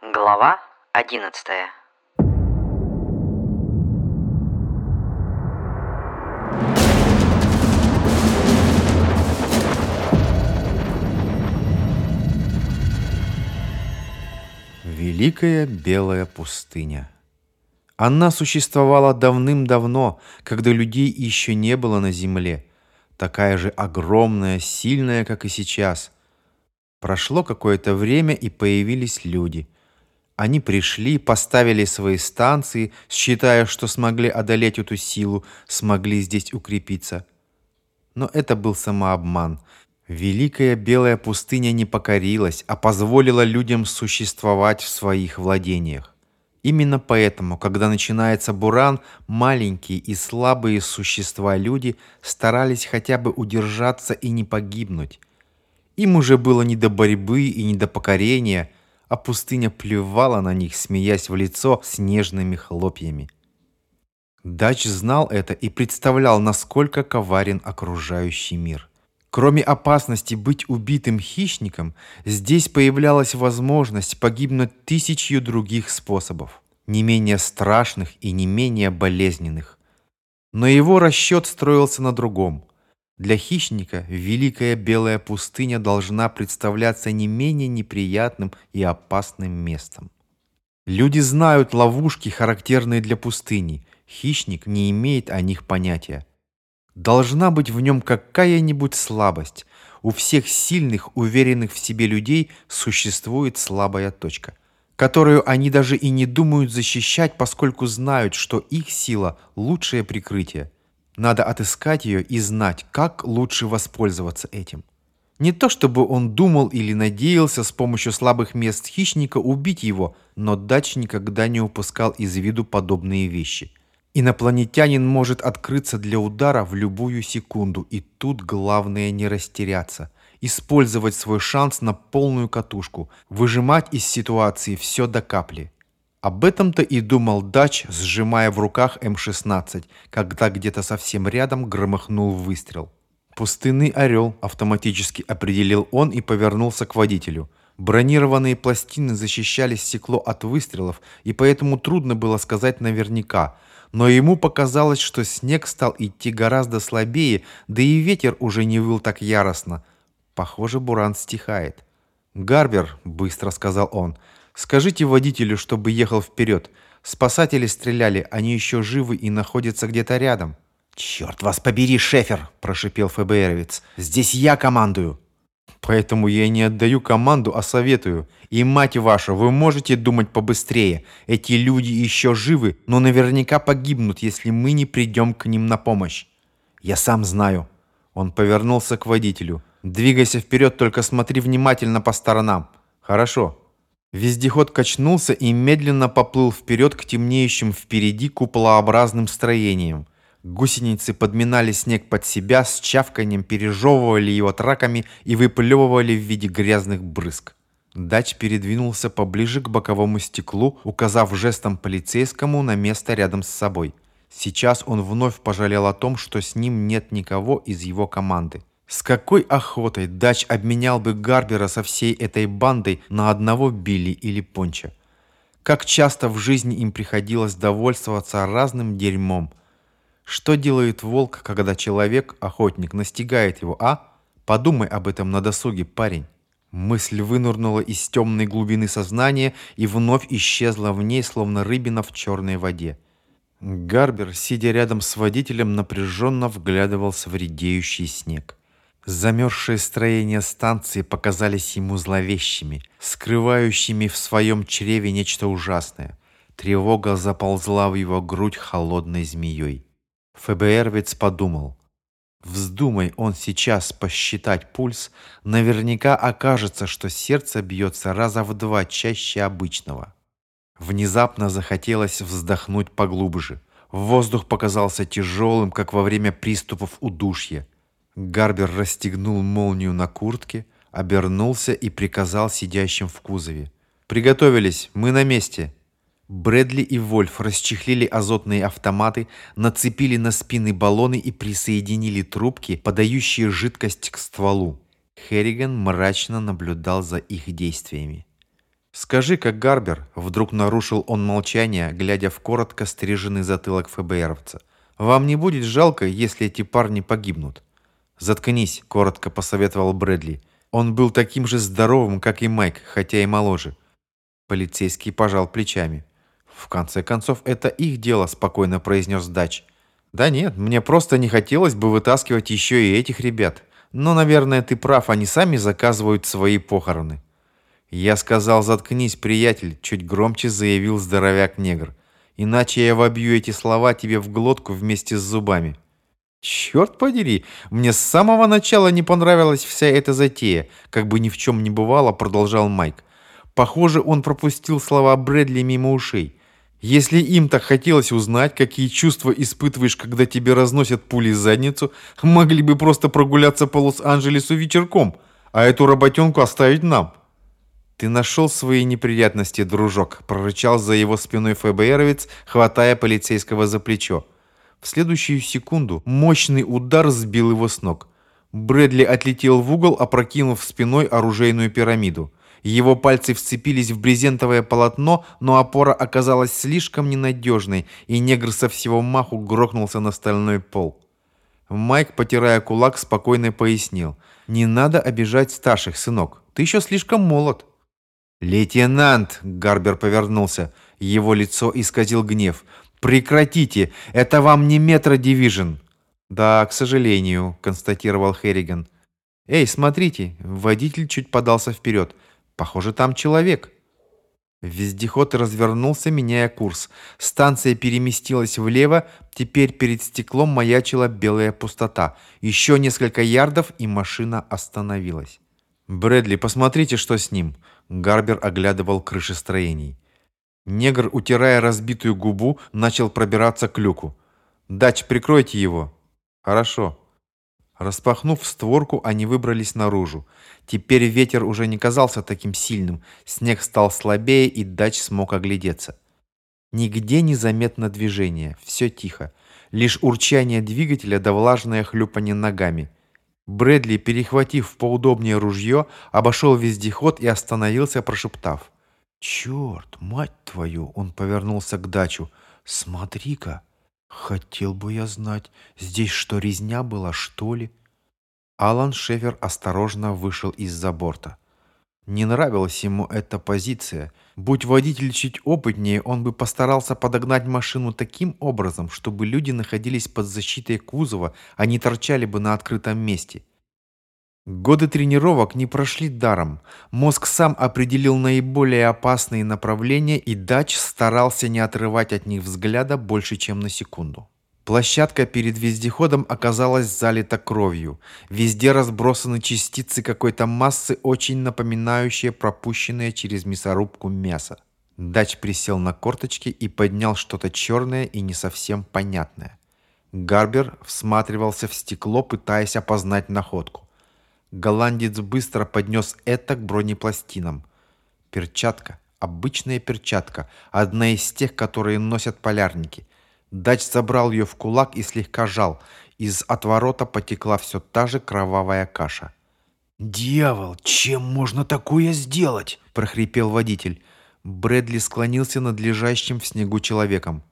Глава одиннадцатая Великая белая пустыня. Она существовала давным-давно, когда людей еще не было на земле. Такая же огромная, сильная, как и сейчас. Прошло какое-то время, и появились люди. Они пришли, поставили свои станции, считая, что смогли одолеть эту силу, смогли здесь укрепиться. Но это был самообман. Великая белая пустыня не покорилась, а позволила людям существовать в своих владениях. Именно поэтому, когда начинается буран, маленькие и слабые существа-люди старались хотя бы удержаться и не погибнуть. Им уже было не до борьбы и не до покорения, а пустыня плевала на них, смеясь в лицо снежными хлопьями. Дач знал это и представлял, насколько коварен окружающий мир. Кроме опасности быть убитым хищником, здесь появлялась возможность погибнуть тысячью других способов, не менее страшных и не менее болезненных. Но его расчет строился на другом. Для хищника великая белая пустыня должна представляться не менее неприятным и опасным местом. Люди знают ловушки, характерные для пустыни. Хищник не имеет о них понятия. Должна быть в нем какая-нибудь слабость. У всех сильных, уверенных в себе людей существует слабая точка, которую они даже и не думают защищать, поскольку знают, что их сила – лучшее прикрытие. Надо отыскать ее и знать, как лучше воспользоваться этим. Не то чтобы он думал или надеялся с помощью слабых мест хищника убить его, но Дач никогда не упускал из виду подобные вещи – Инопланетянин может открыться для удара в любую секунду, и тут главное не растеряться. Использовать свой шанс на полную катушку, выжимать из ситуации все до капли. Об этом-то и думал Дач, сжимая в руках М-16, когда где-то совсем рядом громыхнул выстрел. «Пустынный орел», — автоматически определил он и повернулся к водителю. Бронированные пластины защищали стекло от выстрелов, и поэтому трудно было сказать наверняка — но ему показалось, что снег стал идти гораздо слабее, да и ветер уже не выл так яростно. Похоже, буран стихает. «Гарбер», — быстро сказал он, — «скажите водителю, чтобы ехал вперед. Спасатели стреляли, они еще живы и находятся где-то рядом». «Черт вас побери, Шефер!» – прошипел ФБРовец. «Здесь я командую!» Поэтому я не отдаю команду, а советую. И, мать ваша, вы можете думать побыстрее. Эти люди еще живы, но наверняка погибнут, если мы не придем к ним на помощь. Я сам знаю. Он повернулся к водителю. Двигайся вперед, только смотри внимательно по сторонам. Хорошо. Вездеход качнулся и медленно поплыл вперед к темнеющим впереди куполообразным строениям. Гусеницы подминали снег под себя, с чавканием пережевывали его траками и выплевывали в виде грязных брызг. Дач передвинулся поближе к боковому стеклу, указав жестом полицейскому на место рядом с собой. Сейчас он вновь пожалел о том, что с ним нет никого из его команды. С какой охотой Дач обменял бы Гарбера со всей этой бандой на одного Билли или Понча? Как часто в жизни им приходилось довольствоваться разным дерьмом, что делает волк, когда человек, охотник, настигает его, а? Подумай об этом на досуге, парень. Мысль вынурнула из темной глубины сознания и вновь исчезла в ней, словно рыбина в черной воде. Гарбер, сидя рядом с водителем, напряженно вглядывался в редеющий снег. Замерзшие строения станции показались ему зловещими, скрывающими в своем чреве нечто ужасное. Тревога заползла в его грудь холодной змеей. ФБРовец подумал. Вздумай он сейчас посчитать пульс, наверняка окажется, что сердце бьется раза в два чаще обычного. Внезапно захотелось вздохнуть поглубже. Воздух показался тяжелым, как во время приступов удушья. Гарбер расстегнул молнию на куртке, обернулся и приказал сидящим в кузове. «Приготовились, мы на месте!» Брэдли и Вольф расчехлили азотные автоматы, нацепили на спины баллоны и присоединили трубки, подающие жидкость к стволу. Херриган мрачно наблюдал за их действиями. Скажи, как Гарбер, вдруг нарушил он молчание, глядя в коротко стриженный затылок ФБРовца. Вам не будет жалко, если эти парни погибнут? Заткнись, коротко посоветовал Брэдли. Он был таким же здоровым, как и Майк, хотя и моложе. Полицейский пожал плечами. В конце концов, это их дело, спокойно произнес Дач. Да нет, мне просто не хотелось бы вытаскивать еще и этих ребят. Но, наверное, ты прав, они сами заказывают свои похороны. Я сказал, заткнись, приятель, чуть громче заявил здоровяк-негр. Иначе я вобью эти слова тебе в глотку вместе с зубами. Черт подери, мне с самого начала не понравилась вся эта затея, как бы ни в чем не бывало, продолжал Майк. Похоже, он пропустил слова Брэдли мимо ушей. Если им так хотелось узнать, какие чувства испытываешь, когда тебе разносят пули в задницу, могли бы просто прогуляться по Лос-Анджелесу вечерком, а эту работенку оставить нам. «Ты нашел свои неприятности, дружок», – прорычал за его спиной ФБРовец, хватая полицейского за плечо. В следующую секунду мощный удар сбил его с ног. Брэдли отлетел в угол, опрокинув спиной оружейную пирамиду. Его пальцы вцепились в брезентовое полотно, но опора оказалась слишком ненадежной, и негр со всего маху грохнулся на стальной пол. Майк, потирая кулак, спокойно пояснил. «Не надо обижать старших, сынок. Ты еще слишком молод». «Лейтенант!» — Гарбер повернулся. Его лицо исказил гнев. «Прекратите! Это вам не метро-дивижн!» «Да, к сожалению», — констатировал Херриган. «Эй, смотрите!» Водитель чуть подался вперед. «Похоже, там человек». Вездеход развернулся, меняя курс. Станция переместилась влево, теперь перед стеклом маячила белая пустота. Еще несколько ярдов, и машина остановилась. «Брэдли, посмотрите, что с ним!» Гарбер оглядывал крыши строений. Негр, утирая разбитую губу, начал пробираться к люку. «Дач, прикройте его!» «Хорошо». Распахнув створку, они выбрались наружу. Теперь ветер уже не казался таким сильным, снег стал слабее, и Дач смог оглядеться. Нигде не заметно движения, все тихо. Лишь урчание двигателя да влажное хлюпанье ногами – Брэдли, перехватив поудобнее ружье, обошел вездеход и остановился, прошептав. «Черт, мать твою!» Он повернулся к дачу. «Смотри-ка! Хотел бы я знать, здесь что, резня была, что ли?» Алан Шефер осторожно вышел из-за борта. Не нравилась ему эта позиция. Будь водитель чуть опытнее, он бы постарался подогнать машину таким образом, чтобы люди находились под защитой кузова, а не торчали бы на открытом месте. Годы тренировок не прошли даром. Мозг сам определил наиболее опасные направления, и Дач старался не отрывать от них взгляда больше, чем на секунду. Площадка перед вездеходом оказалась залита кровью. Везде разбросаны частицы какой-то массы, очень напоминающие пропущенное через мясорубку мясо. Дач присел на корточки и поднял что-то черное и не совсем понятное. Гарбер всматривался в стекло, пытаясь опознать находку. Голландец быстро поднес это к бронепластинам. Перчатка, обычная перчатка, одна из тех, которые носят полярники. Дач забрал ее в кулак и слегка жал. Из отворота потекла все та же кровавая каша. «Дьявол, чем можно такое сделать?» – прохрипел водитель. Брэдли склонился над лежащим в снегу человеком.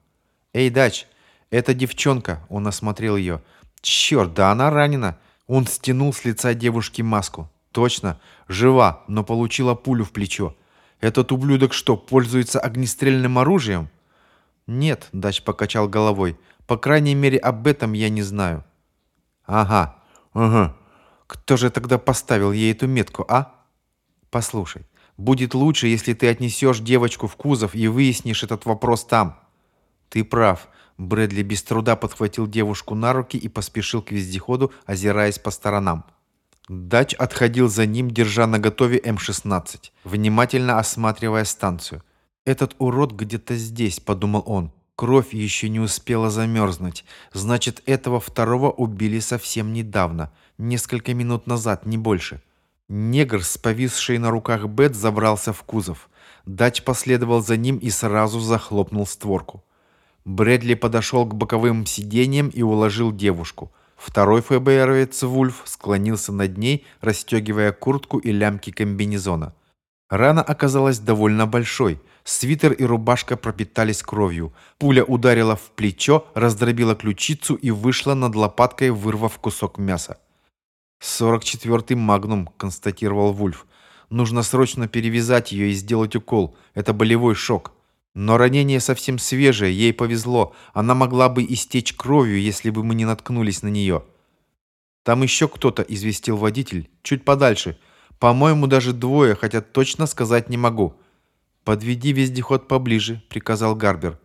«Эй, Дач, это девчонка!» – он осмотрел ее. «Черт, да она ранена!» Он стянул с лица девушки маску. «Точно, жива, но получила пулю в плечо. Этот ублюдок что, пользуется огнестрельным оружием?» «Нет», — Дач покачал головой. «По крайней мере, об этом я не знаю». «Ага, ага. Кто же тогда поставил ей эту метку, а?» «Послушай, будет лучше, если ты отнесешь девочку в кузов и выяснишь этот вопрос там». «Ты прав». Брэдли без труда подхватил девушку на руки и поспешил к вездеходу, озираясь по сторонам. Дач отходил за ним, держа наготове М-16, внимательно осматривая станцию. «Этот урод где-то здесь», — подумал он. Кровь еще не успела замерзнуть. Значит, этого второго убили совсем недавно. Несколько минут назад, не больше. Негр с повисшей на руках Бет забрался в кузов. Дач последовал за ним и сразу захлопнул створку. Брэдли подошел к боковым сиденьям и уложил девушку. Второй ФБРовец Вульф склонился над ней, расстегивая куртку и лямки комбинезона. Рана оказалась довольно большой. Свитер и рубашка пропитались кровью. Пуля ударила в плечо, раздробила ключицу и вышла над лопаткой, вырвав кусок мяса. «44-й магнум», — констатировал Вульф. «Нужно срочно перевязать ее и сделать укол. Это болевой шок». Но ранение совсем свежее, ей повезло. Она могла бы истечь кровью, если бы мы не наткнулись на нее. Там еще кто-то, известил водитель, чуть подальше. По-моему, даже двое, хотя точно сказать не могу. «Подведи вездеход поближе», — приказал Гарбер.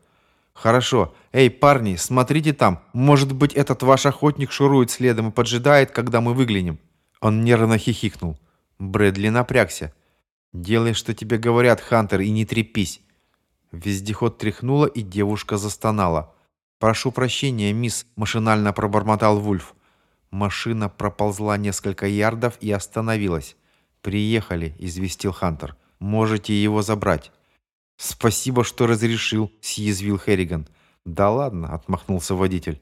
«Хорошо. Эй, парни, смотрите там. Может быть, этот ваш охотник шурует следом и поджидает, когда мы выглянем». Он нервно хихикнул. Брэдли напрягся. «Делай, что тебе говорят, Хантер, и не трепись. Вездеход тряхнуло, и девушка застонала. «Прошу прощения, мисс», — машинально пробормотал Вульф. Машина проползла несколько ярдов и остановилась. «Приехали», — известил Хантер. «Можете его забрать». «Спасибо, что разрешил», — съязвил Херриган. «Да ладно», — отмахнулся водитель.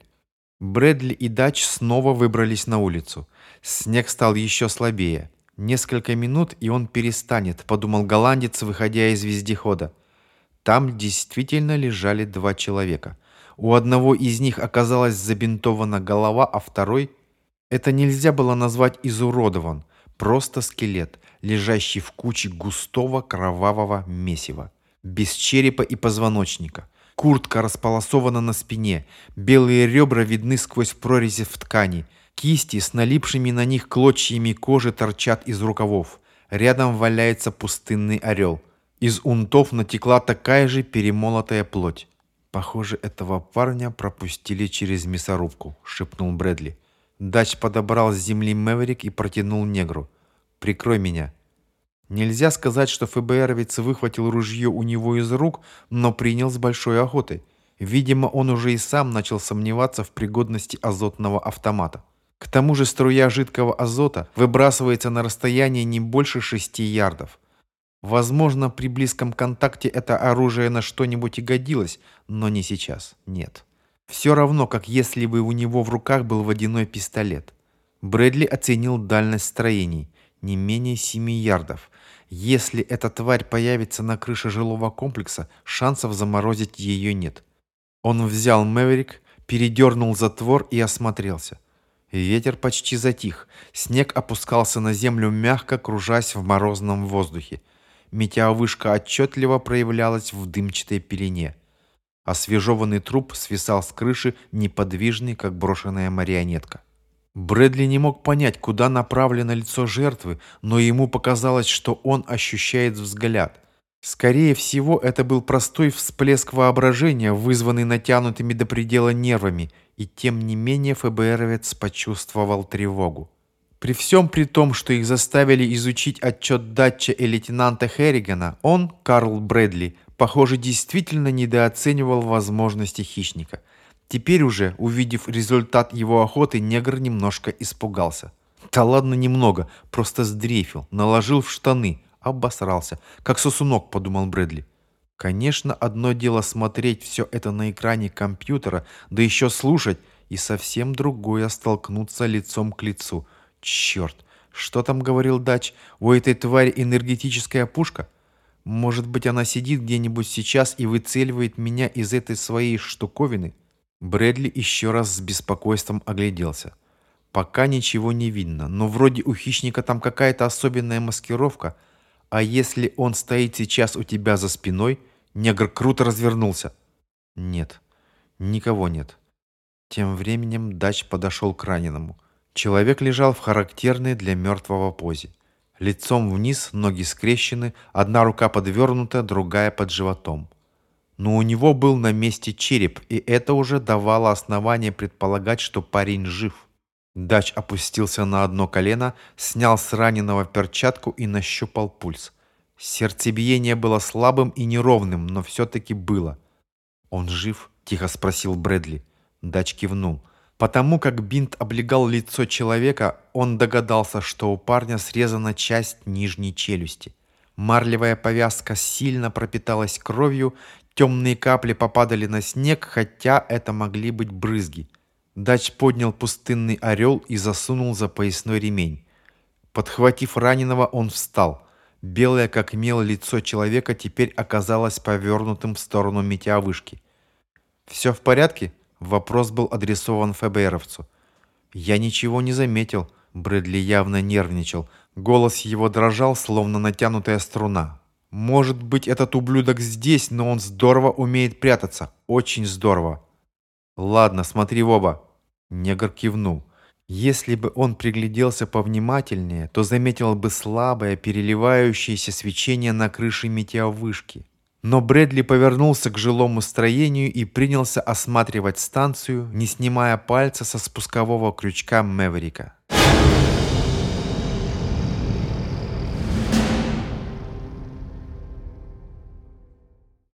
Брэдли и Дач снова выбрались на улицу. Снег стал еще слабее. Несколько минут, и он перестанет, подумал голландец, выходя из вездехода. Там действительно лежали два человека. У одного из них оказалась забинтована голова, а второй... Это нельзя было назвать изуродован. Просто скелет, лежащий в куче густого кровавого месива. Без черепа и позвоночника. Куртка располосована на спине. Белые ребра видны сквозь прорези в ткани. Кисти с налипшими на них клочьями кожи торчат из рукавов. Рядом валяется пустынный орел – из унтов натекла такая же перемолотая плоть. «Похоже, этого парня пропустили через мясорубку», — шепнул Брэдли. Дач подобрал с земли Мэверик и протянул негру. «Прикрой меня». Нельзя сказать, что ФБРовец выхватил ружье у него из рук, но принял с большой охотой. Видимо, он уже и сам начал сомневаться в пригодности азотного автомата. К тому же струя жидкого азота выбрасывается на расстояние не больше шести ярдов. Возможно, при близком контакте это оружие на что-нибудь и годилось, но не сейчас, нет. Все равно, как если бы у него в руках был водяной пистолет. Брэдли оценил дальность строений, не менее 7 ярдов. Если эта тварь появится на крыше жилого комплекса, шансов заморозить ее нет. Он взял Мэверик, передернул затвор и осмотрелся. Ветер почти затих, снег опускался на землю мягко, кружась в морозном воздухе. Метеовышка отчетливо проявлялась в дымчатой пелене. Освежеванный труп свисал с крыши, неподвижный, как брошенная марионетка. Брэдли не мог понять, куда направлено лицо жертвы, но ему показалось, что он ощущает взгляд. Скорее всего, это был простой всплеск воображения, вызванный натянутыми до предела нервами, и тем не менее ФБРовец почувствовал тревогу. При всем при том, что их заставили изучить отчет Датча и лейтенанта Херригана, он, Карл Брэдли, похоже, действительно недооценивал возможности хищника. Теперь уже, увидев результат его охоты, негр немножко испугался. Да ладно немного, просто сдрейфил, наложил в штаны, обосрался. Как сосунок, подумал Брэдли. Конечно, одно дело смотреть все это на экране компьютера, да еще слушать, и совсем другое столкнуться лицом к лицу – Черт, что там говорил Дач? У этой твари энергетическая пушка? Может быть, она сидит где-нибудь сейчас и выцеливает меня из этой своей штуковины? Брэдли еще раз с беспокойством огляделся. Пока ничего не видно, но вроде у хищника там какая-то особенная маскировка. А если он стоит сейчас у тебя за спиной, негр круто развернулся. Нет, никого нет. Тем временем Дач подошел к раненому. Человек лежал в характерной для мертвого позе. Лицом вниз, ноги скрещены, одна рука подвернута, другая под животом. Но у него был на месте череп, и это уже давало основание предполагать, что парень жив. Дач опустился на одно колено, снял с раненого перчатку и нащупал пульс. Сердцебиение было слабым и неровным, но все-таки было. «Он жив?» – тихо спросил Брэдли. Дач кивнул. Потому как бинт облегал лицо человека, он догадался, что у парня срезана часть нижней челюсти. Марлевая повязка сильно пропиталась кровью, темные капли попадали на снег, хотя это могли быть брызги. Дач поднял пустынный орел и засунул за поясной ремень. Подхватив раненого, он встал. Белое, как мел, лицо человека теперь оказалось повернутым в сторону метеовышки. «Все в порядке?» Вопрос был адресован ФБРовцу. «Я ничего не заметил». Брэдли явно нервничал. Голос его дрожал, словно натянутая струна. «Может быть, этот ублюдок здесь, но он здорово умеет прятаться. Очень здорово». «Ладно, смотри в оба». Негр кивнул. Если бы он пригляделся повнимательнее, то заметил бы слабое переливающееся свечение на крыше метеовышки. Но Брэдли повернулся к жилому строению и принялся осматривать станцию, не снимая пальца со спускового крючка Мэверика.